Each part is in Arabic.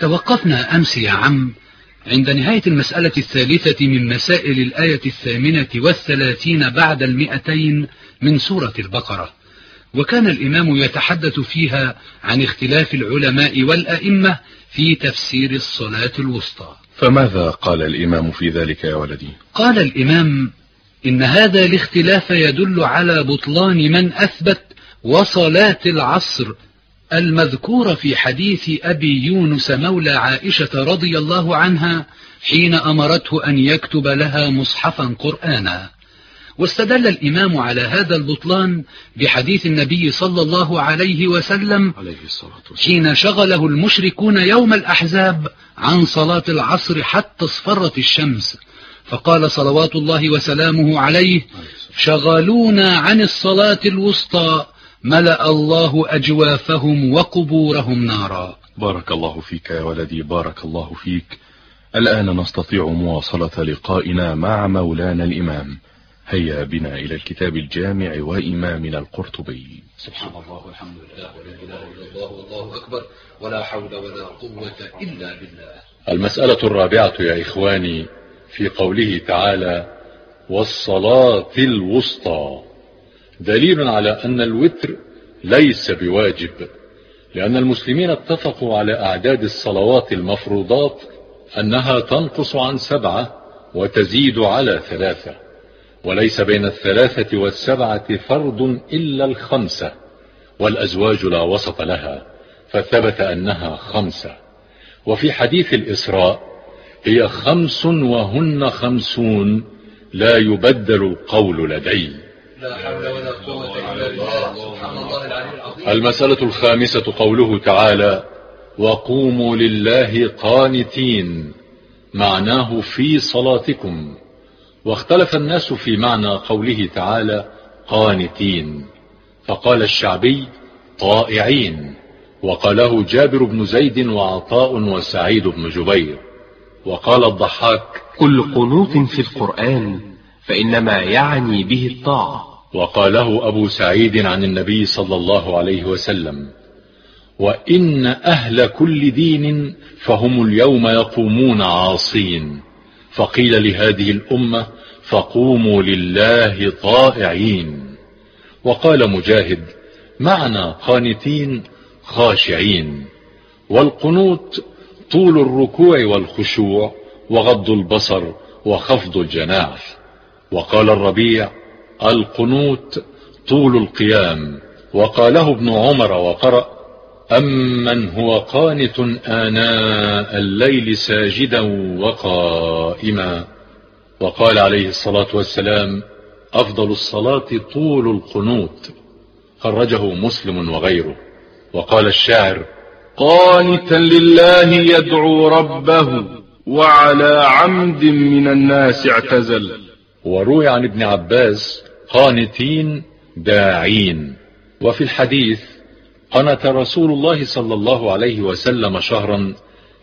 توقفنا أمس يا عم عند نهاية المسألة الثالثة من مسائل الآية الثامنة والثلاثين بعد المئتين من سورة البقرة. وكان الإمام يتحدث فيها عن اختلاف العلماء والأئمة في تفسير الصلاة الوسطى. فماذا قال الإمام في ذلك يا ولدي؟ قال الإمام إن هذا الاختلاف يدل على بطلان من أثبت وصلاة العصر المذكور في حديث أبي يونس مولى عائشة رضي الله عنها حين أمرته أن يكتب لها مصحفا قرآنا. واستدل الإمام على هذا البطلان بحديث النبي صلى الله عليه وسلم حين شغله المشركون يوم الأحزاب عن صلاة العصر حتى اصفرت الشمس. فقال صلوات الله وسلامه عليه شغلونا عن الصلاة الوسطى ملأ الله أجوافهم وقبورهم نارا. بارك الله فيك يا ولدي بارك الله فيك. الآن نستطيع مواصلة لقائنا مع مولانا الإمام. هيا بنا إلى الكتاب الجامع وإمامنا القرطبي. سبحان الله والحمد لله ولا إله إلا الله والله أكبر. ولا حول ولا قوة إلا بالله. المسألة الرابعة يا إخواني في قوله تعالى والصلاة الوسطى. دليل على أن الوتر ليس بواجب لأن المسلمين اتفقوا على أعداد الصلوات المفروضات أنها تنقص عن سبعة وتزيد على ثلاثة وليس بين الثلاثة والسبعة فرض إلا الخمسة والأزواج لا وسط لها فثبت أنها خمسة. وفي حديث الإسراء هي خمس وهن خمسون لا يبدل القول لدي. لا حول ولا قوة إلا بالله. سبحان الله العلي العظيم. المسألة الخامسة قوله تعالى وقوموا لله قانتين معناه في صلاتكم. واختلف الناس في معنى قوله تعالى قانتين فقال الشعبي طائعين وقاله جابر بن زيد وعطاء وسعيد بن جبير. وقال الضحاك كل قنوط في القرآن فإنما يعني به الطاعة. وقاله أبو سعيد عن النبي صلى الله عليه وسلم وإن أهل كل دين فهم اليوم يقومون عاصين. فقيل لهذه الأمة فقوموا لله طائعين. وقال مجاهد معنى قانتين خاشعين. والقنوت طول الركوع والخشوع وغض البصر وخفض الجناح. وقال الربيع القنوت طول القيام. وقاله ابن عمر وقرأ أمن هو قانت آناء الليل ساجدا وقائما. وقال عليه الصلاة والسلام أفضل الصلاة طول القنوت. خرجه مسلم وغيره. وقال الشاعر قانتا لله يدعو ربه وعلى عمد من الناس اعتزل. وروي عن ابن عباس قانتين داعين. وفي الحديث قنت رسول الله صلى الله عليه وسلم شهرا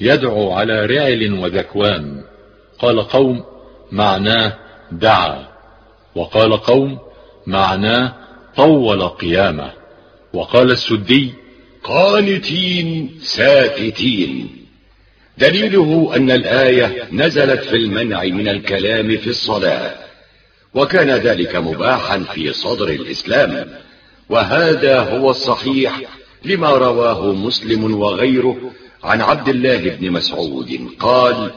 يدعو على رعل وذكوان. قال قوم معناه دعا. وقال قوم معناه طول قيامه. وقال السدي قانتين ساكتين. دليله أن الآية نزلت في المنع من الكلام في الصلاة. وكان ذلك مباحا في صدر الإسلام وهذا هو الصحيح لما رواه مسلم وغيره عن عبد الله بن مسعود قال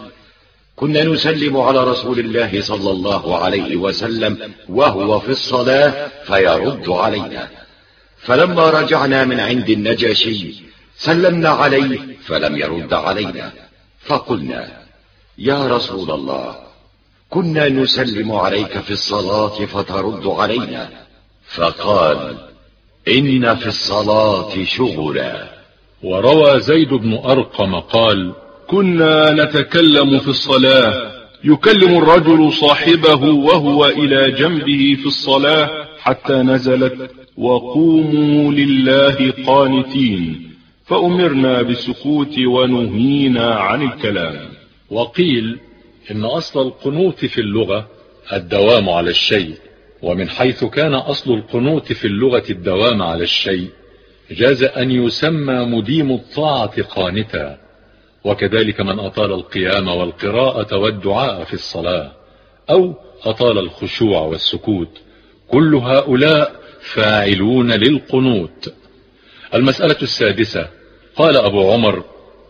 كنا نسلم على رسول الله صلى الله عليه وسلم وهو في الصلاة فيرد علينا. فلما رجعنا من عند النجاشي سلمنا عليه فلم يرد علينا. فقلنا يا رسول الله كنا نسلم عليك في الصلاة فترد علينا. فقال إن في الصلاة شغلا. وروى زيد بن أرقم قال كنا نتكلم في الصلاة. يكلم الرجل صاحبه وهو إلى جنبه في الصلاة حتى نزلت وقوموا لله قانتين. فأمرنا بالسكوت ونهينا عن الكلام. وقيل إن أصل القنوت في اللغة الدوام على الشيء ومن حيث كان أصل القنوت في اللغة الدوام على الشيء جاز أن يسمى مديم الطاعة قانتا. وكذلك من أطال القيام والقراءة والدعاء في الصلاة أو أطال الخشوع والسكوت كل هؤلاء فاعلون للقنوت. المسألة السادسة قال أبو عمر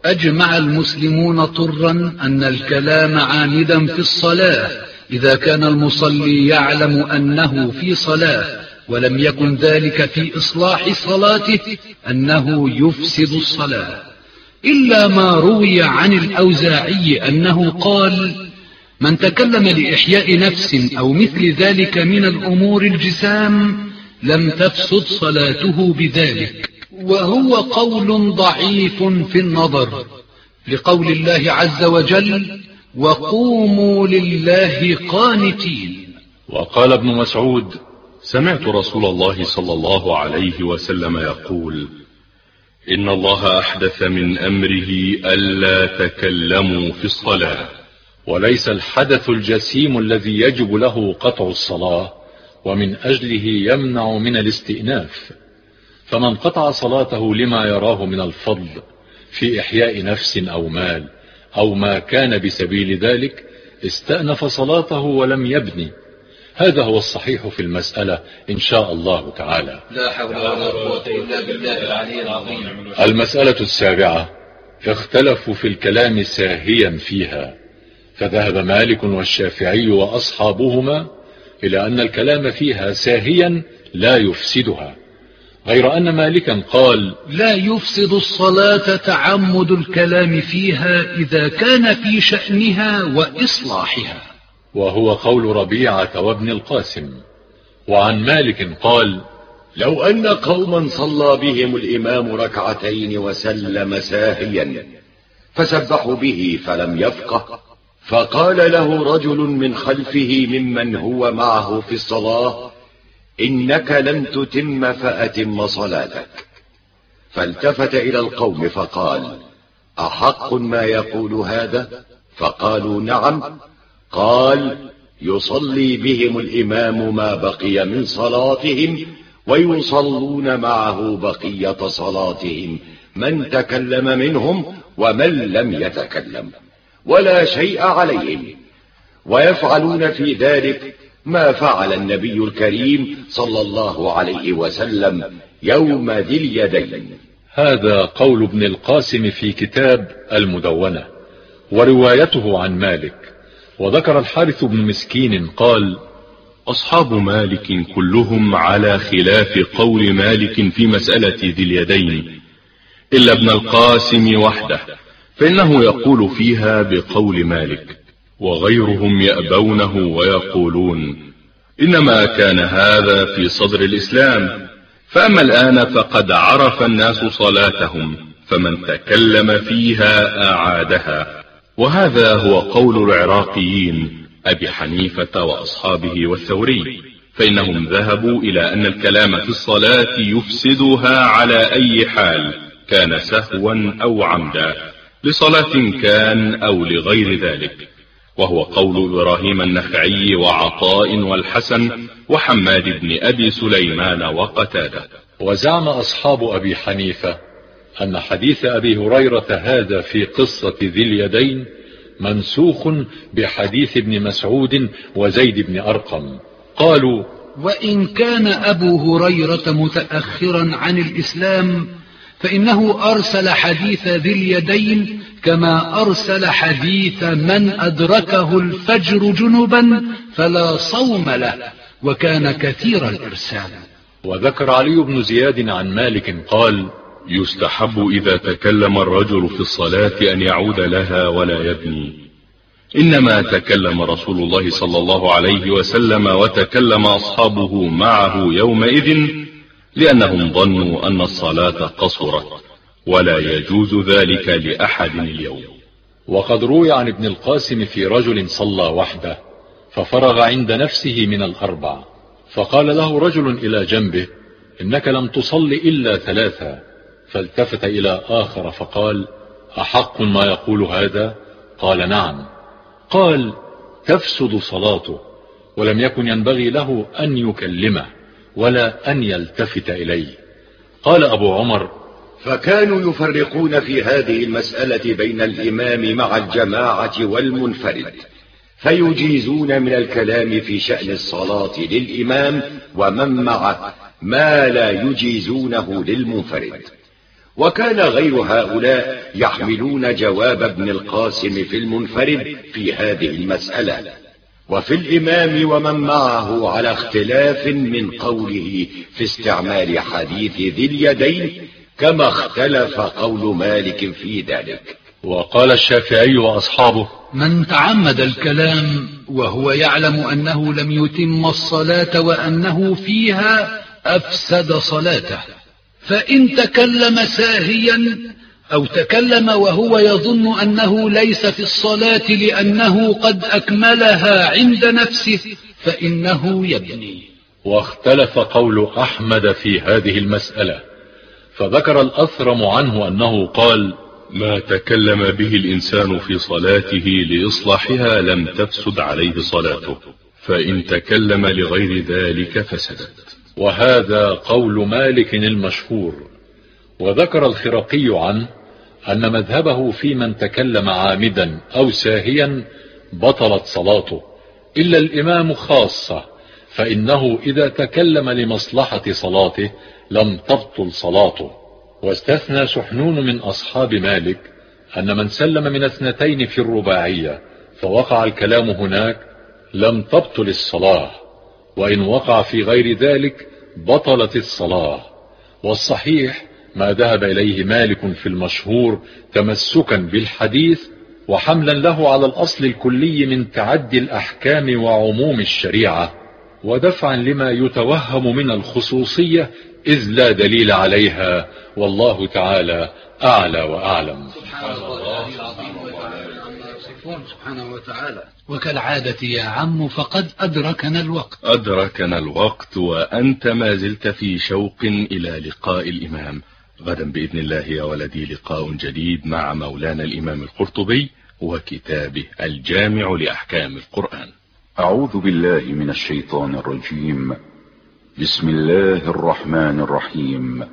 أجمع المسلمون طرا أن الكلام عامدا في الصلاة إذا كان المصلي يعلم أنه في صلاة ولم يكن ذلك في إصلاح صلاته أنه يفسد الصلاة. إلا ما روي عن الأوزاعي أنه قال من تكلم لإحياء نفس أو مثل ذلك من الأمور الجسام لم تفسد صلاته بذلك. وهو قول ضعيف في النظر لقول الله عز وجل وقوموا لله قانتين وقال ابن مسعود سمعت رسول الله صلى الله عليه وسلم يقول إن الله أحدث من أمره ألا تكلموا في الصلاة وليس الحدث الجسيم الذي يجب له قطع الصلاة ومن أجله يمنع من الاستئناف فمن قطع صلاته لما يراه من الفضل في إحياء نفس أو مال أو ما كان بسبيل ذلك استأنف صلاته ولم يبني. هذا هو الصحيح في المسألة إن شاء الله تعالى. لا حول ولا قوة إلا بالله العلي العظيم. المسألة السابعة اختلفوا في الكلام ساهيا فيها. فذهب مالك والشافعي وأصحابهما إلى أن الكلام فيها ساهيا لا يفسدها. غير أن مالكا قال لا يفسد الصلاة تعمد الكلام فيها إذا كان في شأنها وإصلاحها. وهو قول ربيعة وابن القاسم. وعن مالك قال لو أن قوما صلى بهم الإمام ركعتين وسلم ساهيا فسبحوا به فلم يفقه. فقال له رجل من خلفه ممن هو معه في الصلاة إنك لم تتم فأتم صلاتك. فالتفت إلى القوم فقال أحق ما يقول هذا؟ فقالوا نعم. قال يصلي بهم الإمام ما بقي من صلاتهم ويصلون معه بقية صلاتهم من تكلم منهم ومن لم يتكلم ولا شيء عليهم. ويفعلون في ذلك ما فعل النبي الكريم صلى الله عليه وسلم يوم ذي اليدين. هذا قول ابن القاسم في كتاب المدونة وروايته عن مالك. وذكر الحارث بن مسكين قال أصحاب مالك كلهم على خلاف قول مالك في مسألة ذي اليدين إلا ابن القاسم وحده فإنه يقول فيها بقول مالك. وغيرهم يأبونه ويقولون إنما كان هذا في صدر الإسلام فأما الآن فقد عرف الناس صلاتهم فمن تكلم فيها أعادها. وهذا هو قول العراقيين أبي حنيفة وأصحابه والثوري فإنهم ذهبوا إلى أن الكلام في الصلاة يفسدها على أي حال كان سهوا أو عمدا لصلاة كان أو لغير ذلك. وهو قول إبراهيم النخعي وعطاء والحسن وحماد بن أبي سليمان وقتادة. وزعم أصحاب أبي حنيفة أن حديث أبي هريرة هذا في قصة ذي اليدين منسوخ بحديث ابن مسعود وزيد بن أرقم. قالوا وإن كان أبو هريرة متأخرا عن الإسلام فإنه أرسل حديث ذي اليدين كما أرسل حديث من أدركه الفجر جنبا فلا صوم له وكان كثير الإرسال. وذكر علي بن زياد عن مالك قال يستحب إذا تكلم الرجل في الصلاة أن يعود لها ولا يبني. إنما تكلم رسول الله صلى الله عليه وسلم وتكلم أصحابه معه يومئذ لأنهم ظنوا أن الصلاة قصرت ولا يجوز ذلك لأحد اليوم. وقد روي عن ابن القاسم في رجل صلى وحده ففرغ عند نفسه من الأربع فقال له رجل إلى جنبه إنك لم تصل إلا ثلاثة. فالتفت إلى آخر فقال أحق ما يقول هذا؟ قال نعم. قال تفسد صلاته ولم يكن ينبغي له أن يكلمه. ولا أن يلتفت إليه قال أبو عمر فكانوا يفرقون في هذه المسألة بين الإمام مع الجماعة والمنفرد فيجيزون من الكلام في شأن الصلاة للإمام ومن معه ما لا يجيزونه للمنفرد. وكان غير هؤلاء يحملون جواب ابن القاسم في المنفرد في هذه المسألة. وفي الإمام ومن معه على اختلاف من قوله في استعمال حديث ذي اليدين كما اختلف قول مالك في ذلك. وقال الشافعي وأصحابه من تعمد الكلام وهو يعلم أنه لم يتم الصلاة وأنه فيها أفسد صلاته فإن تكلم ساهيا أو تكلم وهو يظن أنه ليس في الصلاة لأنه قد أكملها عند نفسه فإنه يبني. واختلف قول أحمد في هذه المسألة فذكر الأثرم عنه أنه قال ما تكلم به الإنسان في صلاته لإصلاحها لم تفسد عليه صلاته فإن تكلم لغير ذلك فسدت. وهذا قول مالك المشهور. وذكر الخرقي عنه أن مذهبه في من تكلم عامدا أو ساهيا بطلت صلاته إلا الإمام خاصة فإنه إذا تكلم لمصلحة صلاته لم تبطل صلاته. واستثنى سحنون من أصحاب مالك أن من سلم من اثنتين في الرباعية فوقع الكلام هناك لم تبطل الصلاة وإن وقع في غير ذلك بطلت الصلاة. والصحيح ما ذهب إليه مالك في المشهور تمسكا بالحديث وحملا له على الأصل الكلي من تعدي الأحكام وعموم الشريعة ودفعا لما يتوهم من الخصوصية إذ لا دليل عليها والله تعالى أعلى وأعلم. سبحان الله العظيم سبحانه وتعالى وكالعادة يا عم فقد أدركنا الوقت. أدركنا الوقت وأنت ما زلت في شوق إلى لقاء الإمام. غدا بإذن الله يا ولدي لقاء جديد مع مولانا الإمام القرطبي وكتابه الجامع لأحكام القرآن. أعوذ بالله من الشيطان الرجيم. بسم الله الرحمن الرحيم.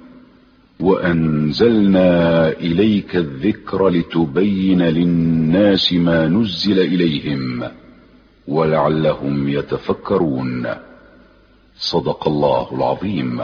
وأنزلنا إليك الذكر لتبين للناس ما نزل إليهم ولعلهم يتفكرون. صدق الله العظيم.